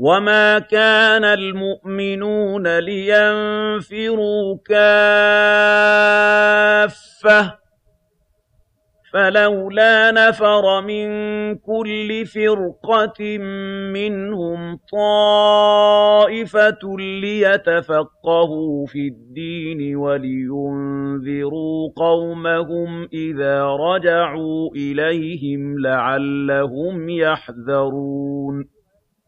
وَمَا كَانَ الْمُؤْمِنُونَ لِيَنفِرُوا كَافَّةً ۚ فَلَوْلَا نَفَرَ مِن كُلِّ فِرْقَةٍ مِّنْهُمْ طَائِفَةٌ لِّيَتَفَقَّهُوا فِي الدِّينِ وَلِيُنذِرُوا قَوْمَهُمْ إِذَا رَجَعُوا إِلَيْهِمْ لَعَلَّهُمْ يَحْذَرُونَ